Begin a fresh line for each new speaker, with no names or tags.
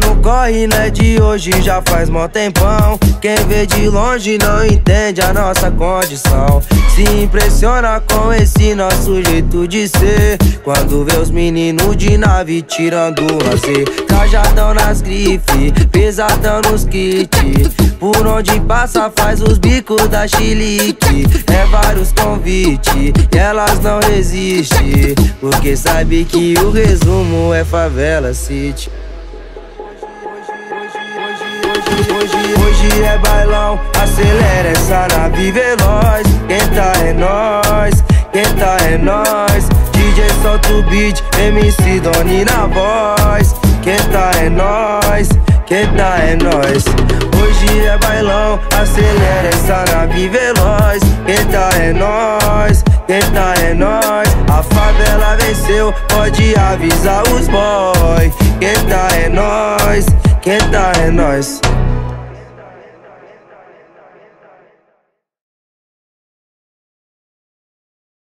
No corre, né? De hoje já faz mó tempão. Quem vê de longe não entende a nossa condição. Se impressiona com esse nosso jeito de ser. Quando vê os meninos de nave tirando lazer. Cajadão nas grifes, pesadão nos kits. Por onde passa faz os bicos da chilique É vários convites e elas não resistem Porque sabe que o resumo é favela city Hoje, hoje é bailão, acelera essa nave veloz. Quem tá é nós, quem tá é nós. DJ solta o beat, MC Doni na voz. Quem tá é nós, quem tá é nós. Hoje é bailão, acelera essa nave veloz. Quem tá é nós, quem tá é nós. A favela venceu, pode avisar os boys Quem tá é nós, quem tá é nós